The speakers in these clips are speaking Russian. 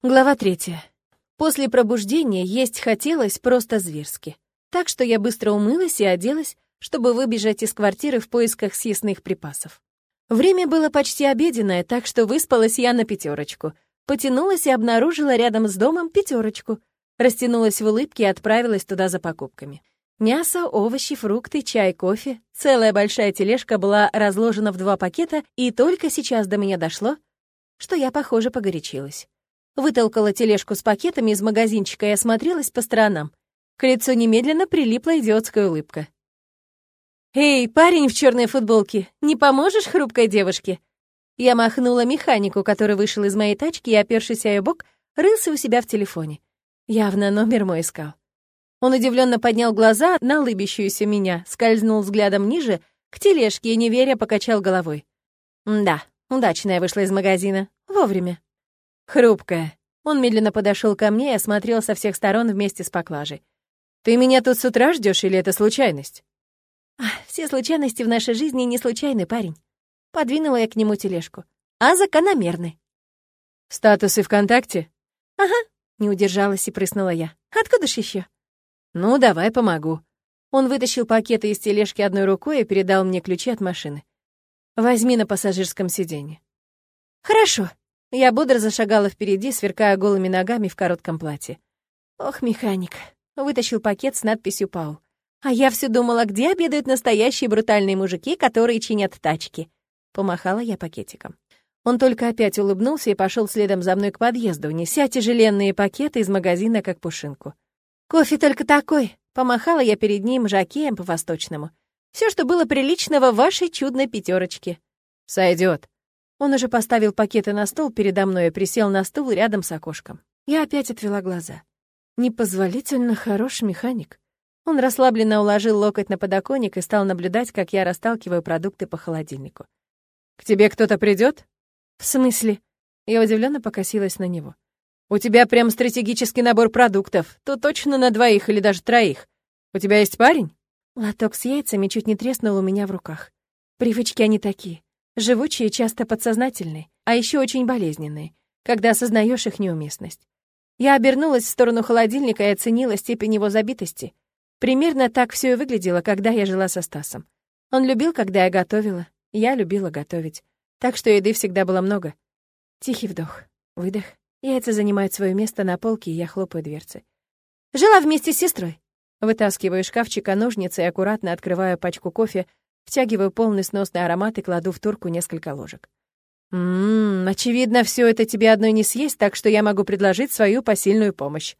Глава третья. После пробуждения есть хотелось просто зверски. Так что я быстро умылась и оделась, чтобы выбежать из квартиры в поисках съестных припасов. Время было почти обеденное, так что выспалась я на пятерочку. Потянулась и обнаружила рядом с домом пятерочку. Растянулась в улыбке и отправилась туда за покупками. Мясо, овощи, фрукты, чай, кофе. Целая большая тележка была разложена в два пакета, и только сейчас до меня дошло, что я, похоже, погорячилась. Вытолкала тележку с пакетами из магазинчика и осмотрелась по сторонам. К лицу немедленно прилипла идиотская улыбка. «Эй, парень в черной футболке, не поможешь хрупкой девушке?» Я махнула механику, который вышел из моей тачки и, опершись о ее бок, рылся у себя в телефоне. Явно номер мой искал. Он удивленно поднял глаза на улыбящуюся меня, скользнул взглядом ниже, к тележке и, не веря, покачал головой. «Да, удачная вышла из магазина. Вовремя». Хрупкая. Он медленно подошел ко мне и осмотрел со всех сторон вместе с поклажей. «Ты меня тут с утра ждешь или это случайность?» «Все случайности в нашей жизни не случайны, парень». Подвинула я к нему тележку. «А закономерны». «Статусы ВКонтакте?» «Ага», — не удержалась и прыснула я. «Откуда ж еще? «Ну, давай помогу». Он вытащил пакеты из тележки одной рукой и передал мне ключи от машины. «Возьми на пассажирском сиденье». «Хорошо», я бодро зашагала впереди, сверкая голыми ногами в коротком платье. Ох, механик. Вытащил пакет с надписью «Пау». А я все думала, где обедают настоящие брутальные мужики, которые чинят тачки. Помахала я пакетиком. Он только опять улыбнулся и пошел следом за мной к подъезду, неся тяжеленные пакеты из магазина, как пушинку. «Кофе только такой!» — помахала я перед ним жакеем по-восточному. Все, что было приличного в вашей чудной пятерочке. Сойдет. Он уже поставил пакеты на стол передо мной и присел на стул рядом с окошком. Я опять отвела глаза. Непозволительно хорош механик. Он расслабленно уложил локоть на подоконник и стал наблюдать, как я расталкиваю продукты по холодильнику. «К тебе кто-то придет? «В смысле?» Я удивленно покосилась на него. «У тебя прям стратегический набор продуктов. То точно на двоих или даже троих. У тебя есть парень?» Лоток с яйцами чуть не треснул у меня в руках. Привычки они такие. Живучие часто подсознательные, а еще очень болезненные, когда осознаешь их неуместность. Я обернулась в сторону холодильника и оценила степень его забитости. Примерно так все и выглядело, когда я жила со Стасом. Он любил, когда я готовила, я любила готовить. Так что еды всегда было много. Тихий вдох, выдох. Яйца занимают свое место на полке, и я хлопаю дверцы. Жила вместе с сестрой. Вытаскиваю из шкафчика ножницы и аккуратно открываю пачку кофе, Втягиваю полный сносный аромат и кладу в турку несколько ложек. «Ммм, очевидно, все это тебе одной не съесть, так что я могу предложить свою посильную помощь».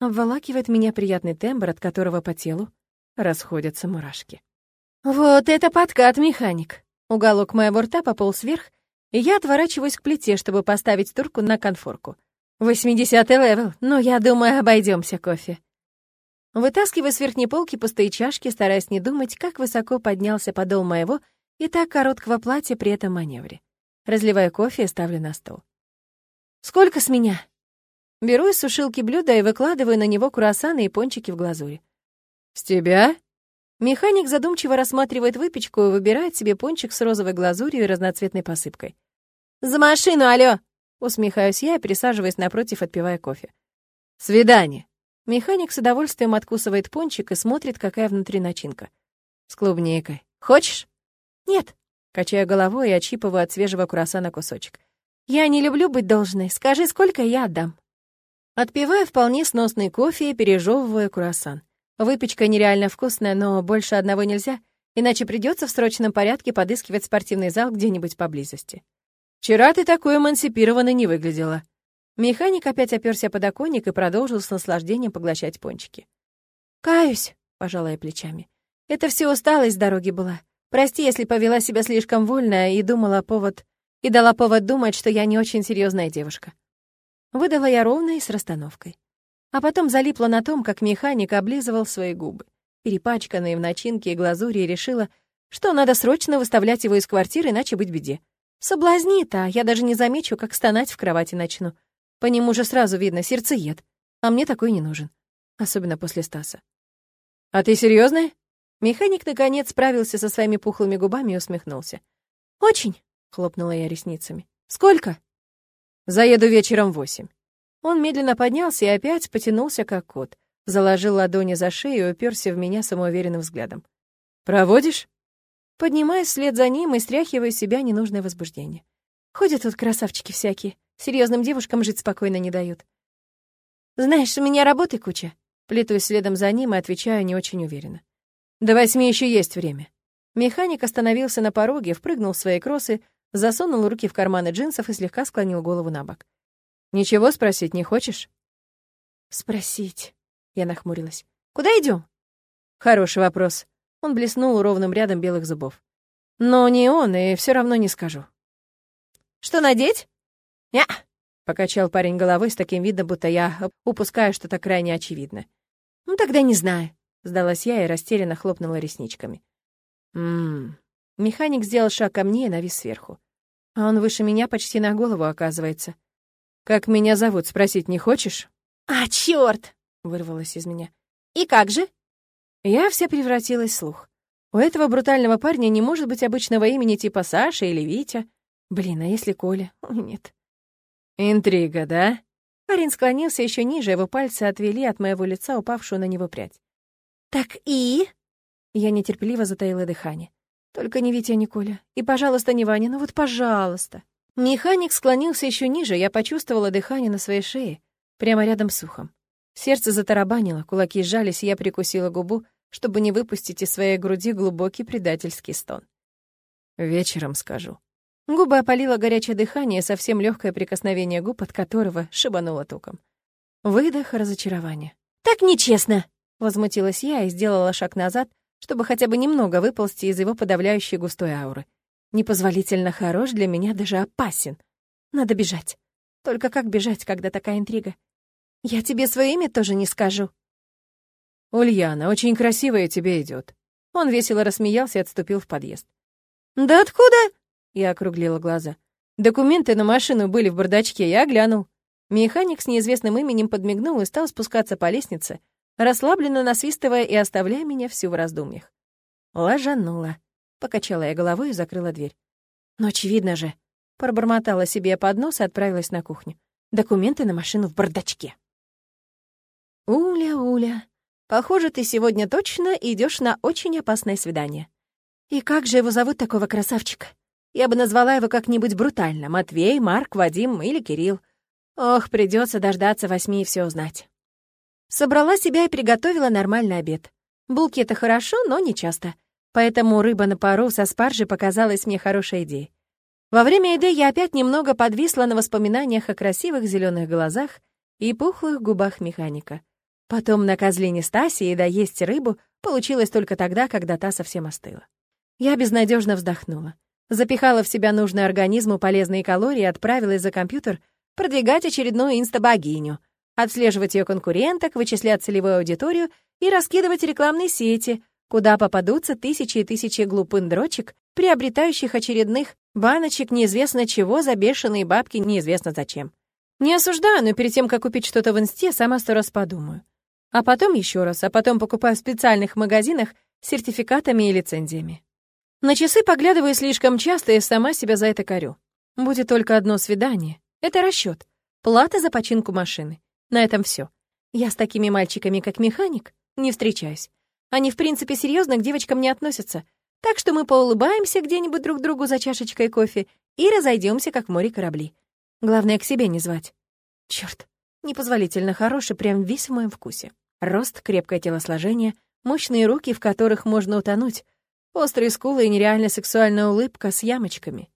Обволакивает меня приятный тембр, от которого по телу расходятся мурашки. «Вот это подкат, механик!» Уголок моего рта пополз вверх, и я отворачиваюсь к плите, чтобы поставить турку на конфорку. Восьмидесятый level, но я думаю, обойдемся кофе. Вытаскивая с верхней полки пустые чашки, стараясь не думать, как высоко поднялся подол моего и так короткого платья при этом маневре. Разливаю кофе и ставлю на стол. «Сколько с меня?» Беру из сушилки блюдо и выкладываю на него круассаны и пончики в глазури. «С тебя?» Механик задумчиво рассматривает выпечку и выбирает себе пончик с розовой глазурью и разноцветной посыпкой. «За машину, алло!» Усмехаюсь я и присаживаясь напротив, отпивая кофе. «Свидание!» Механик с удовольствием откусывает пончик и смотрит, какая внутри начинка. С клубникой. «Хочешь?» «Нет». Качаю головой и отщипываю от свежего круассана кусочек. «Я не люблю быть должной. Скажи, сколько я отдам?» Отпиваю вполне сносный кофе и пережевываю круассан. Выпечка нереально вкусная, но больше одного нельзя, иначе придется в срочном порядке подыскивать спортивный зал где-нибудь поблизости. «Вчера ты такой эмансипированной не выглядела», Механик опять оперся подоконник и продолжил с наслаждением поглощать пончики. «Каюсь», — пожала я плечами. «Это все усталость с дороги была. Прости, если повела себя слишком вольно и думала повод... и дала повод думать, что я не очень серьезная девушка». Выдала я ровно и с расстановкой. А потом залипла на том, как механик облизывал свои губы, перепачканные в начинке и глазури, и решила, что надо срочно выставлять его из квартиры, иначе быть беде. Соблазнит, а я даже не замечу, как стонать в кровати начну. По нему же сразу видно сердцеед, а мне такой не нужен, особенно после Стаса. «А ты серьезная? Механик, наконец, справился со своими пухлыми губами и усмехнулся. «Очень», — хлопнула я ресницами. «Сколько?» «Заеду вечером восемь». Он медленно поднялся и опять потянулся, как кот. Заложил ладони за шею и уперся в меня самоуверенным взглядом. «Проводишь?» Поднимаясь вслед за ним и стряхивая из себя ненужное возбуждение. Ходят тут красавчики всякие. Серьезным девушкам жить спокойно не дают. «Знаешь, у меня работы куча». Плетусь следом за ним и отвечаю не очень уверенно. «До восьми еще есть время». Механик остановился на пороге, впрыгнул в свои кроссы, засунул руки в карманы джинсов и слегка склонил голову на бок. «Ничего спросить не хочешь?» «Спросить...» — я нахмурилась. «Куда идем? «Хороший вопрос». Он блеснул ровным рядом белых зубов. «Но не он, и все равно не скажу». «Что надеть?» «Я...» — покачал парень головой с таким видом, будто я упускаю что-то крайне очевидное. «Ну, тогда не знаю», — сдалась я и растерянно хлопнула ресничками. Ммм. Механик сделал шаг ко мне и навис сверху. А он выше меня почти на голову, оказывается. «Как меня зовут, спросить не хочешь?» «А, чёрт!» — вырвалось из меня. «И как же?» Я вся превратилась в слух. У этого брутального парня не может быть обычного имени типа Саша или Витя. Блин, а если Коля? Нет. «Интрига, да?» Парень склонился еще ниже, его пальцы отвели от моего лица упавшую на него прядь. «Так и?» Я нетерпеливо затаила дыхание. Только не Витя, не Коля. И, пожалуйста, не Ваня, ну вот пожалуйста. Механик склонился еще ниже, я почувствовала дыхание на своей шее, прямо рядом с ухом. Сердце затарабанило, кулаки сжались, и я прикусила губу, чтобы не выпустить из своей груди глубокий предательский стон. «Вечером скажу». Губы опалило горячее дыхание, совсем легкое прикосновение губ, от которого шибануло током. Выдох разочарования. «Так нечестно!» — возмутилась я и сделала шаг назад, чтобы хотя бы немного выползти из его подавляющей густой ауры. Непозволительно хорош, для меня даже опасен. Надо бежать. Только как бежать, когда такая интрига? Я тебе свое имя тоже не скажу. Ульяна, очень красивая тебе идет. Он весело рассмеялся и отступил в подъезд. Да откуда? Я округлила глаза. Документы на машину были в бардачке, я глянул. Механик с неизвестным именем подмигнул и стал спускаться по лестнице, расслабленно насвистывая и оставляя меня всю в раздумьях. Ложанула. Покачала я головой и закрыла дверь. Но очевидно же. Пробормотала себе под нос и отправилась на кухню. Документы на машину в бардачке. Уля, Уля, похоже, ты сегодня точно идешь на очень опасное свидание. И как же его зовут такого красавчика? Я бы назвала его как-нибудь брутально. Матвей, Марк, Вадим или Кирилл. Ох, придется дождаться восьми и все узнать. Собрала себя и приготовила нормальный обед. Булки — это хорошо, но не часто. Поэтому рыба на пару со спаржей показалась мне хорошей идеей. Во время еды я опять немного подвисла на воспоминаниях о красивых зеленых глазах и пухлых губах механика. Потом на козлине Стаси и доесть рыбу получилось только тогда, когда та совсем остыла. Я безнадежно вздохнула. Запихала в себя нужные организму полезные калории и отправилась за компьютер продвигать очередную инста-богиню, отслеживать ее конкуренток, вычислять целевую аудиторию и раскидывать рекламные сети, куда попадутся тысячи и тысячи глупын дрочек, приобретающих очередных баночек неизвестно чего за бешеные бабки неизвестно зачем. Не осуждаю, но перед тем, как купить что-то в инсте, сама сто раз подумаю. А потом еще раз, а потом покупаю в специальных магазинах с сертификатами и лицензиями. На часы поглядываю слишком часто и сама себя за это корю. Будет только одно свидание. Это расчет. Плата за починку машины. На этом все. Я с такими мальчиками, как механик, не встречаюсь. Они, в принципе, серьезно к девочкам не относятся. Так что мы поулыбаемся где-нибудь друг другу за чашечкой кофе и разойдемся, как в море корабли. Главное, к себе не звать. Черт, непозволительно хороший, прям весь в моем вкусе. Рост, крепкое телосложение, мощные руки, в которых можно утонуть, острые скулы и нереально сексуальная улыбка с ямочками.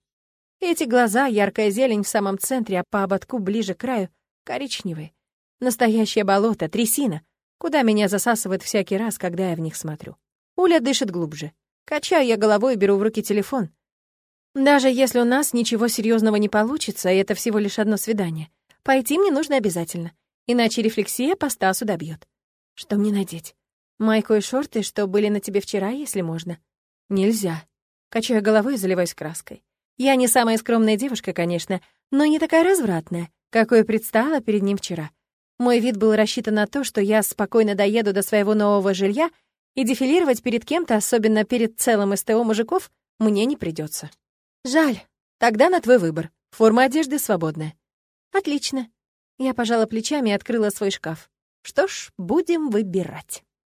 Эти глаза, яркая зелень в самом центре, а по ободку ближе к краю — коричневые. Настоящее болото, трясина, куда меня засасывает всякий раз, когда я в них смотрю. Уля дышит глубже. Качаю я головой и беру в руки телефон. Даже если у нас ничего серьезного не получится, и это всего лишь одно свидание, пойти мне нужно обязательно, иначе рефлексия по Стасу добьет. Что мне надеть? Майку и шорты, что были на тебе вчера, если можно? Нельзя. Качаю головой и заливаюсь краской. Я не самая скромная девушка, конечно, но не такая развратная, какой предстала перед ним вчера. Мой вид был рассчитан на то, что я спокойно доеду до своего нового жилья, и дефилировать перед кем-то, особенно перед целым СТО мужиков, мне не придется. Жаль. Тогда на твой выбор. Форма одежды свободная. Отлично. Я пожала плечами и открыла свой шкаф. Что ж, будем выбирать.